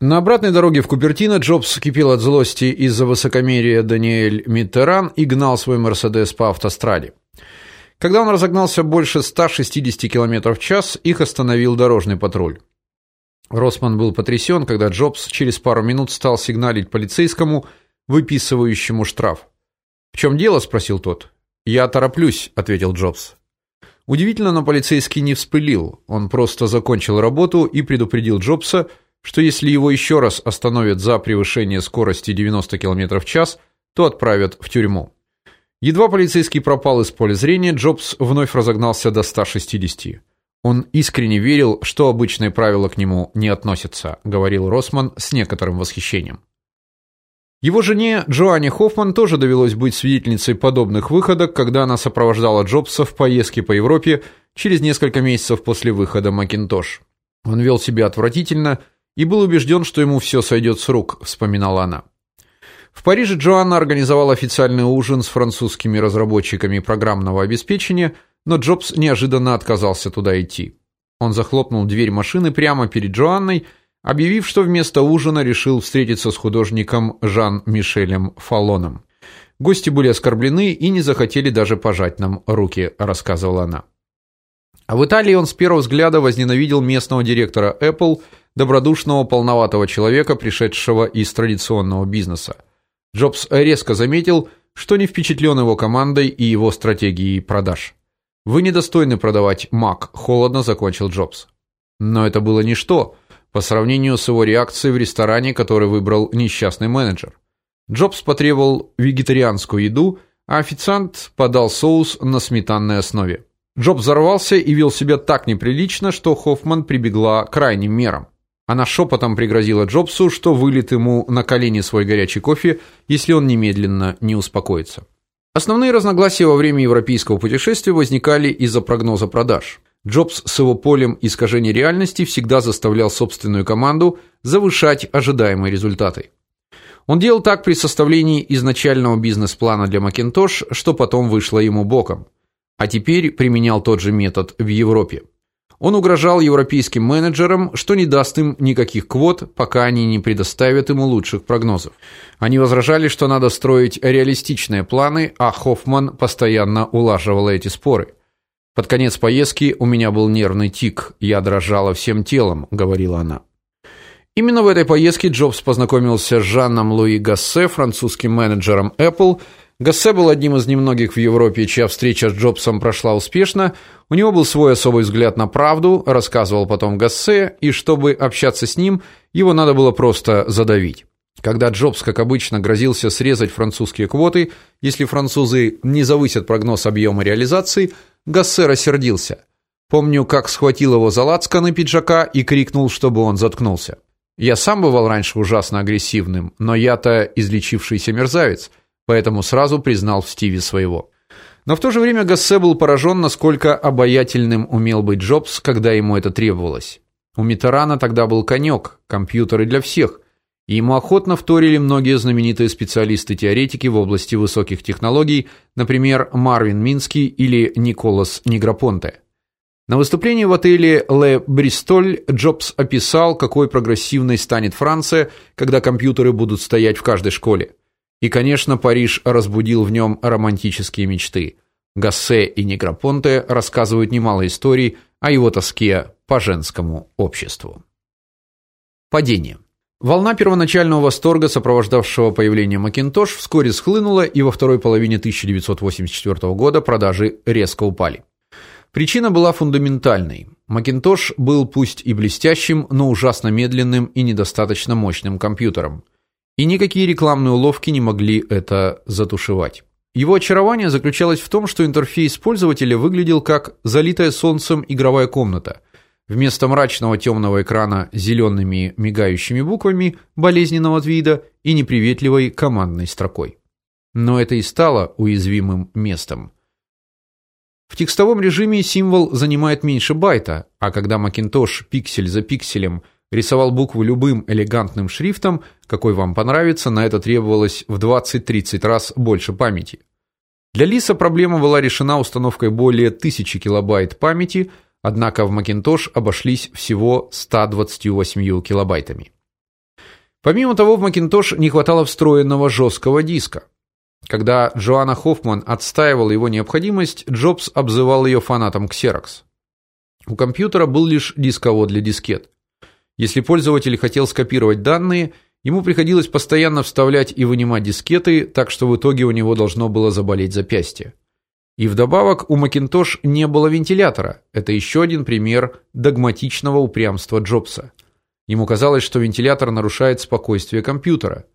На обратной дороге в Купертино Джобс кипел от злости из-за высокомерия Даниэль Миттеран и гнал свой Мерседес по автостраде. Когда он разогнался больше 160 км в час, их остановил дорожный патруль. Росман был потрясен, когда Джобс через пару минут стал сигналить полицейскому, выписывающему штраф. "В чем дело?" спросил тот. "Я тороплюсь", ответил Джобс. Удивительно, но полицейский не вспылил. Он просто закончил работу и предупредил Джобса, что если его еще раз остановят за превышение скорости 90 км в час, то отправят в тюрьму. Едва полицейский пропал из поля зрения, Джобс вновь разогнался до 160. Он искренне верил, что обычные правила к нему не относятся, говорил Росман с некоторым восхищением. Его жене Джоанне Хоффман тоже довелось быть свидетельницей подобных выходок, когда она сопровождала Джобса в поездке по Европе через несколько месяцев после выхода Макинтош. Он вел себя отвратительно и был убежден, что ему все сойдет с рук, вспоминала она. В Париже Джоанна организовала официальный ужин с французскими разработчиками программного обеспечения, но Джобс неожиданно отказался туда идти. Он захлопнул дверь машины прямо перед Джоанной, объявив, что вместо ужина решил встретиться с художником Жан-Мишелем Фалоном. Гости были оскорблены и не захотели даже пожать нам руки, рассказывала она. А в Италии он с первого взгляда возненавидел местного директора Apple добродушного, полноватого человека, пришедшего из традиционного бизнеса. Джобс резко заметил, что не впечатлен его командой и его стратегией продаж. Вы недостойны продавать Mac, холодно закончил Джобс. Но это было ничто по сравнению с его реакцией в ресторане, который выбрал несчастный менеджер. Джобс потребовал вегетарианскую еду, а официант подал соус на сметанной основе. Джобс взорвался и вел себя так неприлично, что Хоффман прибегла к крайним мерам. Она шепотом пригрозила Джобсу, что вылит ему на колени свой горячий кофе, если он немедленно не успокоится. Основные разногласия во время европейского путешествия возникали из-за прогноза продаж. Джобс с его полем искажения реальности всегда заставлял собственную команду завышать ожидаемые результаты. Он делал так при составлении изначального бизнес-плана для Macintosh, что потом вышло ему боком. А теперь применял тот же метод в Европе. Он угрожал европейским менеджерам, что не даст им никаких квот, пока они не предоставят ему лучших прогнозов. Они возражали, что надо строить реалистичные планы, а Хоффман постоянно улаживал эти споры. Под конец поездки у меня был нервный тик, я дрожала всем телом, говорила она. Именно в этой поездке Джобс познакомился с Жанном Луи Гассе, французским менеджером Apple, Гассе был одним из немногих в Европе, чья встреча с Джобсом прошла успешно. У него был свой особый взгляд на правду, рассказывал потом Гассе, и чтобы общаться с ним, его надо было просто задавить. Когда Джобс, как обычно, грозился срезать французские квоты, если французы не завысят прогноз объема реализации, Гассе рассердился. Помню, как схватил его за лацканы пиджака и крикнул, чтобы он заткнулся. Я сам бывал раньше ужасно агрессивным, но я-то излечившийся мерзавец поэтому сразу признал в Стиве своего. Но в то же время Гассе был поражен, насколько обаятельным умел быть Джобс, когда ему это требовалось. У Митерана тогда был конек – компьютеры для всех, и ему охотно вторили многие знаменитые специалисты-теоретики в области высоких технологий, например, Марвин Минский или Николас Негропонте. На выступлении в отеле Le Bristol Джобс описал, какой прогрессивной станет Франция, когда компьютеры будут стоять в каждой школе. И, конечно, Париж разбудил в нем романтические мечты. Гассе и Негропонте рассказывают немало историй о его тоске по женскому обществу. Падение. Волна первоначального восторга, сопровождавшего появление Macintosh, вскоре схлынула, и во второй половине 1984 года продажи резко упали. Причина была фундаментальной. Macintosh был пусть и блестящим, но ужасно медленным и недостаточно мощным компьютером. И никакие рекламные уловки не могли это затушевать. Его очарование заключалось в том, что интерфейс пользователя выглядел как залитая солнцем игровая комната. Вместо мрачного темного экрана с зелеными мигающими буквами болезненного вида и неприветливой командной строкой. Но это и стало уязвимым местом. В текстовом режиме символ занимает меньше байта, а когда Macintosh пиксель за пикселем – рисовал буквы любым элегантным шрифтом, какой вам понравится, на это требовалось в 20-30 раз больше памяти. Для Лиса проблема была решена установкой более 1000 килобайт памяти, однако в Macintosh обошлись всего 128 килобайтами. Помимо того, в Macintosh не хватало встроенного жесткого диска. Когда Джоанна Хоффман отстаивала его необходимость, Джобс обзывал ее фанатом Xerox. У компьютера был лишь дисковод для дискет. Если пользователь хотел скопировать данные, ему приходилось постоянно вставлять и вынимать дискеты, так что в итоге у него должно было заболеть запястье. И вдобавок у Macintosh не было вентилятора. Это еще один пример догматичного упрямства Джобса. Ему казалось, что вентилятор нарушает спокойствие компьютера.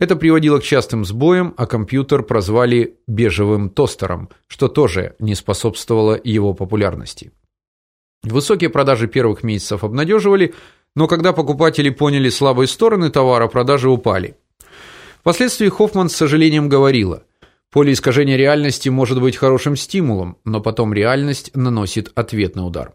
Это приводило к частым сбоям, а компьютер прозвали бежевым тостером, что тоже не способствовало его популярности. Высокие продажи первых месяцев обнадеживали, но когда покупатели поняли слабые стороны товара, продажи упали. Впоследствии Хоффман с сожалением говорила: "Поле искажения реальности может быть хорошим стимулом, но потом реальность наносит ответный удар".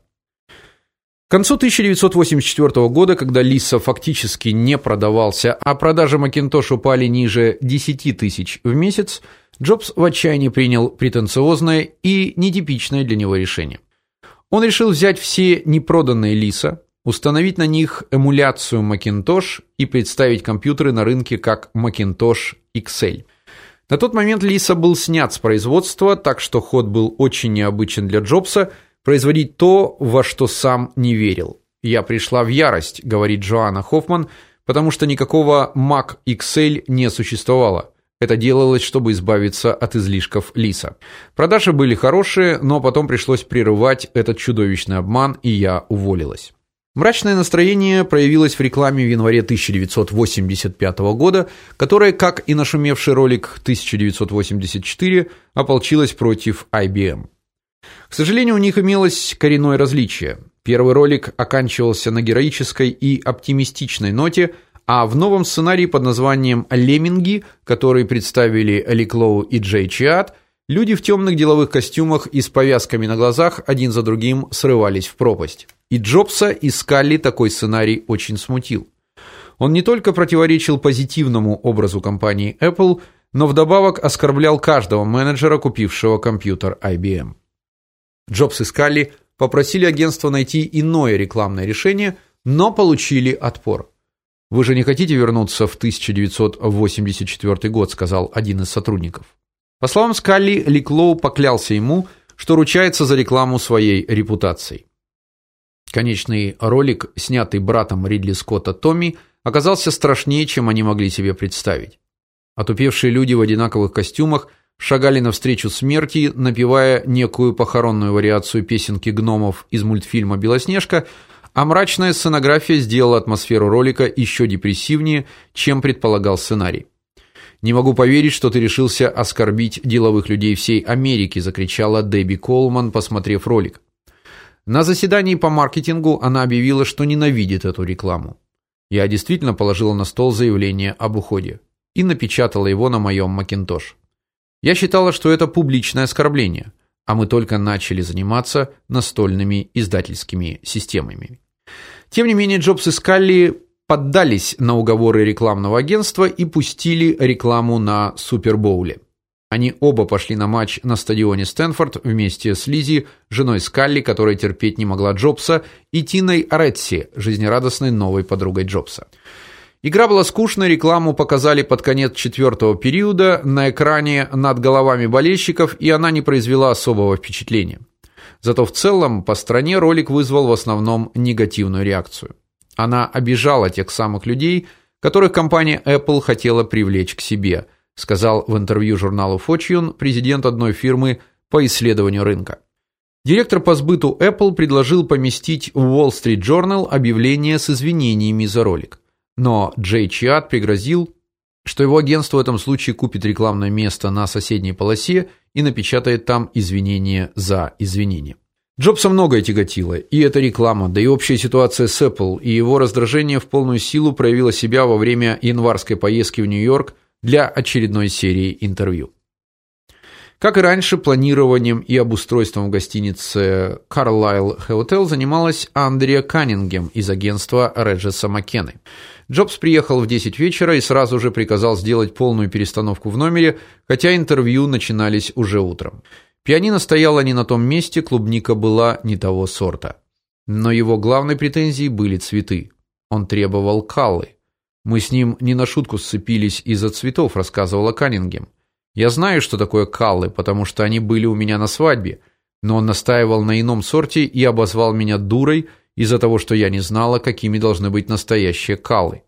К концу 1984 года, когда Лиса фактически не продавался, а продажи Macintosh упали ниже 10 тысяч в месяц, Джобс в отчаянии принял претенциозное и нетипичное для него решение. Он решил взять все непроданные Лиса, установить на них эмуляцию Macintosh и представить компьютеры на рынке как Macintosh XL. На тот момент Лиса был снят с производства, так что ход был очень необычен для Джобса производить то, во что сам не верил. Я пришла в ярость, говорит Джоанна Хоффман, потому что никакого Mac XL не существовало. Это делалось, чтобы избавиться от излишков Лиса. Продажи были хорошие, но потом пришлось прерывать этот чудовищный обман, и я уволилась. Мрачное настроение проявилось в рекламе в январе 1985 года, которая, как и нашумевший ролик 1984, ополчилась против IBM. К сожалению, у них имелось коренное различие. Первый ролик оканчивался на героической и оптимистичной ноте, а в новом сценарии под названием Лемминги, который представили Ли Клоу и Джей Чиат, люди в темных деловых костюмах и с повязками на глазах один за другим срывались в пропасть. И Джобса и Скалли такой сценарий очень смутил. Он не только противоречил позитивному образу компании Apple, но вдобавок оскорблял каждого менеджера, купившего компьютер IBM. Джобс и Скалли попросили агентство найти иное рекламное решение, но получили отпор. Вы же не хотите вернуться в 1984 год, сказал один из сотрудников. По словам Скалли, Ликлоу поклялся ему, что ручается за рекламу своей репутацией. Конечный ролик, снятый братом Ридли Скотта Томми, оказался страшнее, чем они могли себе представить. Отупевшие люди в одинаковых костюмах шагали навстречу смерти, напевая некую похоронную вариацию песенки гномов из мультфильма Белоснежка, а мрачная сценография сделала атмосферу ролика еще депрессивнее, чем предполагал сценарий. Не могу поверить, что ты решился оскорбить деловых людей всей Америки, закричала Дебби Колман, посмотрев ролик. На заседании по маркетингу она объявила, что ненавидит эту рекламу. Я действительно положила на стол заявление об уходе и напечатала его на моем Macintosh. Я считала, что это публичное оскорбление, а мы только начали заниматься настольными издательскими системами. Тем не менее, Джобс и Скалли поддались на уговоры рекламного агентства и пустили рекламу на Супербоуле. Они оба пошли на матч на стадионе Стэнфорд вместе с Лизи, женой Скалли, которая терпеть не могла Джобса, и Тиной Ретси, жизнерадостной новой подругой Джобса. Игра была скучной, рекламу показали под конец четвертого периода на экране над головами болельщиков, и она не произвела особого впечатления. Зато в целом по стране ролик вызвал в основном негативную реакцию. Она обижала тех самых людей, которых компания Apple хотела привлечь к себе, сказал в интервью журналу Fortune президент одной фирмы по исследованию рынка. Директор по сбыту Apple предложил поместить в Wall Street Journal объявление с извинениями за ролик. Но Джей Чиат пригрозил, что его агентство в этом случае купит рекламное место на соседней полосе и напечатает там извинения за извинения. Джобса многое тяготило, и эта реклама, да и общая ситуация с Apple, и его раздражение в полную силу проявило себя во время январской поездки в Нью-Йорк для очередной серии интервью. Как и раньше, планированием и обустройством в гостинице Carlyle Hotel занималась Андреа Каннингем из агентства Реджеса Маккены. Джобс приехал в 10 вечера и сразу же приказал сделать полную перестановку в номере, хотя интервью начинались уже утром. Пианино стояло не на том месте, клубника была не того сорта. Но его главной претензией были цветы. Он требовал каллы. Мы с ним не на шутку сцепились из-за цветов, рассказывала Каннингем. Я знаю, что такое каллы, потому что они были у меня на свадьбе, но он настаивал на ином сорте и обозвал меня дурой из-за того, что я не знала, какими должны быть настоящие каллы.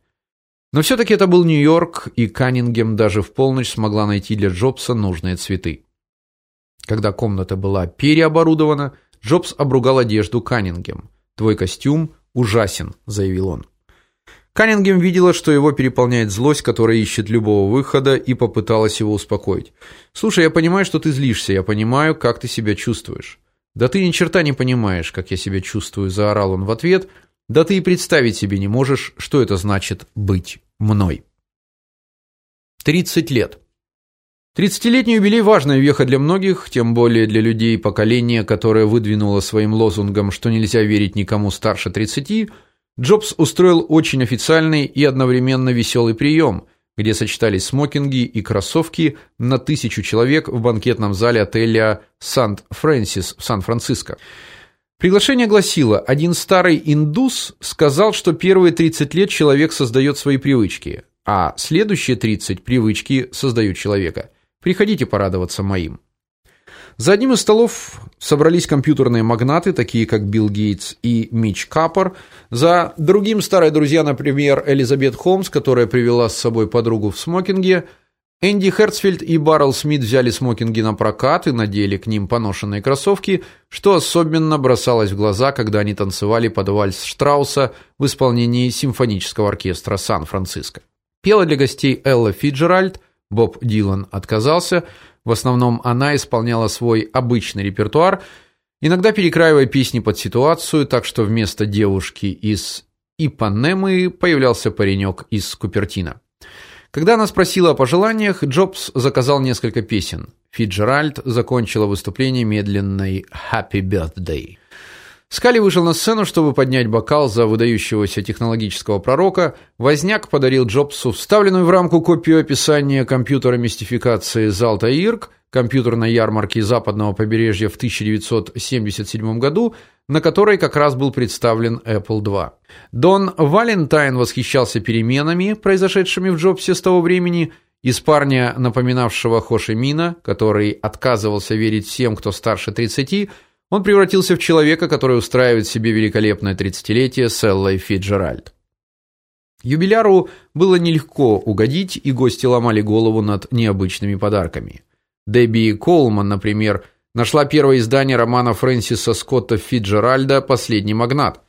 Но все таки это был Нью-Йорк, и Каннингем даже в полночь смогла найти для Джобса нужные цветы. Когда комната была переоборудована, Джобс обругал одежду Каннингем. "Твой костюм ужасен", заявил он. Каннингем видела, что его переполняет злость, которая ищет любого выхода, и попыталась его успокоить. "Слушай, я понимаю, что ты злишься, я понимаю, как ты себя чувствуешь". "Да ты ни черта не понимаешь, как я себя чувствую", заорал он в ответ. "Да ты и представить себе не можешь, что это значит быть мной". 30 лет. Тридцатилетний юбилей важная веха для многих, тем более для людей поколения, которое выдвинуло своим лозунгом, что нельзя верить никому старше 30. Джобс устроил очень официальный и одновременно веселый прием, где сочетались смокинги и кроссовки на тысячу человек в банкетном зале отеля Сант-Фрэнсис в Сан-Франциско. Приглашение гласило: один старый индус сказал, что первые 30 лет человек создает свои привычки, а следующие 30 привычки создают человека. Приходите порадоваться моим. За одним из столов собрались компьютерные магнаты, такие как Билл Гейтс и Мич Каппер. За другим старые друзья, например, Элизабет Холмс, которая привела с собой подругу в смокинге. Энди Херцфельд и Баррел Смит взяли смокинги на прокат и надели к ним поношенные кроссовки, что особенно бросалось в глаза, когда они танцевали под вальс Штрауса в исполнении симфонического оркестра Сан-Франциско. Пела для гостей Элла Фиджеральд, Боб Дилан отказался, в основном она исполняла свой обычный репертуар, иногда перекраивая песни под ситуацию, так что вместо девушки из Ипанемы появлялся паренек из Купертино. Когда она спросила о пожеланиях, Джобс заказал несколько песен. Фиджеральд закончила выступление медленной Happy Birthday. Скали вышел на сцену, чтобы поднять бокал за выдающегося технологического пророка. Возняк подарил Джобсу вставленную в рамку копию описания компьютера мистификации Залта Ирк, компьютерной ярмарки западного побережья в 1977 году, на которой как раз был представлен Apple II. Дон Валентайн восхищался переменами, произошедшими в Джобсе с того времени, из парня, напоминавшего Хоши Мина, который отказывался верить всем, кто старше 30, он превратился в человека, который устраивает себе великолепное тридцатилетие с Эллой Фиджеральд. Юбиляру было нелегко угодить, и гости ломали голову над необычными подарками. Дебби Колман, например, нашла первое издание романа Фрэнсиса Скотта Фиджеральда Последний магнат.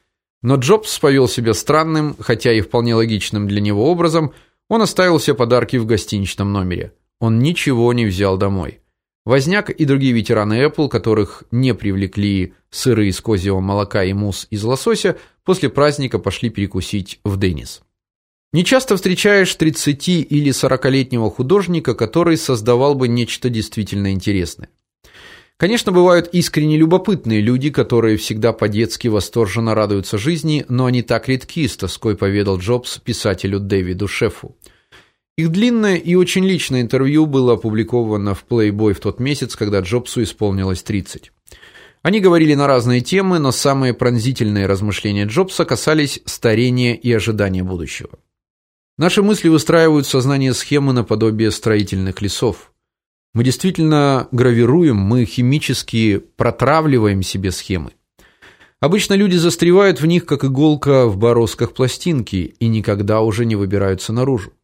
Но Джобс повел себя странным, хотя и вполне логичным для него образом. Он оставил все подарки в гостиничном номере. Он ничего не взял домой. Возняк и другие ветераны Apple, которых не привлекли сыры из козьего молока и мусс из лосося, после праздника пошли перекусить в Денис. Не часто встречаешь 30 или 40-летнего художника, который создавал бы нечто действительно интересное. Конечно, бывают искренне любопытные люди, которые всегда по-детски восторженно радуются жизни, но они так редки, с тоской поведал Джобс писателю Дэвиду Шефу. Их длинное и очень личное интервью было опубликовано в Playboy в тот месяц, когда Джобсу исполнилось 30. Они говорили на разные темы, но самые пронзительные размышления Джобса касались старения и ожидания будущего. Наши мысли выстраивают в сознании схемы наподобие строительных лесов. Мы действительно гравируем, мы химически протравливаем себе схемы. Обычно люди застревают в них как иголка в бороздках пластинки и никогда уже не выбираются наружу.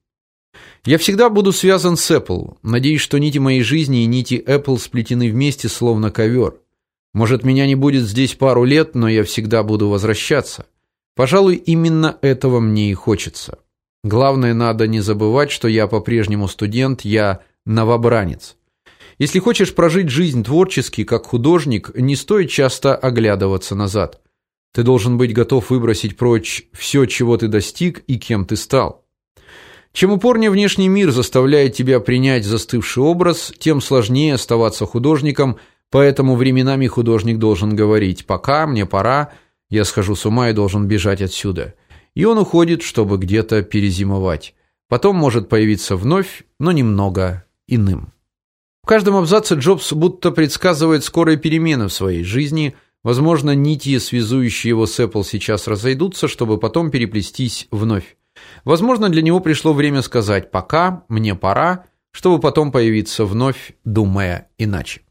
Я всегда буду связан с Apple. Надеюсь, что нити моей жизни и нити Apple сплетены вместе словно ковер. Может, меня не будет здесь пару лет, но я всегда буду возвращаться. Пожалуй, именно этого мне и хочется. Главное, надо не забывать, что я по-прежнему студент, я новобранец. Если хочешь прожить жизнь творчески, как художник, не стоит часто оглядываться назад. Ты должен быть готов выбросить прочь все, чего ты достиг и кем ты стал. Чем упорнее внешний мир заставляет тебя принять застывший образ, тем сложнее оставаться художником, поэтому временами художник должен говорить: "Пока, мне пора, я схожу с ума и должен бежать отсюда". И он уходит, чтобы где-то перезимовать. Потом может появиться вновь, но немного иным. В каждом абзаце Джобс будто предсказывает скорые перемены в своей жизни. Возможно, нити, связующие его с Apple, сейчас разойдутся, чтобы потом переплестись вновь. Возможно, для него пришло время сказать: "Пока, мне пора", чтобы потом появиться вновь, думая иначе.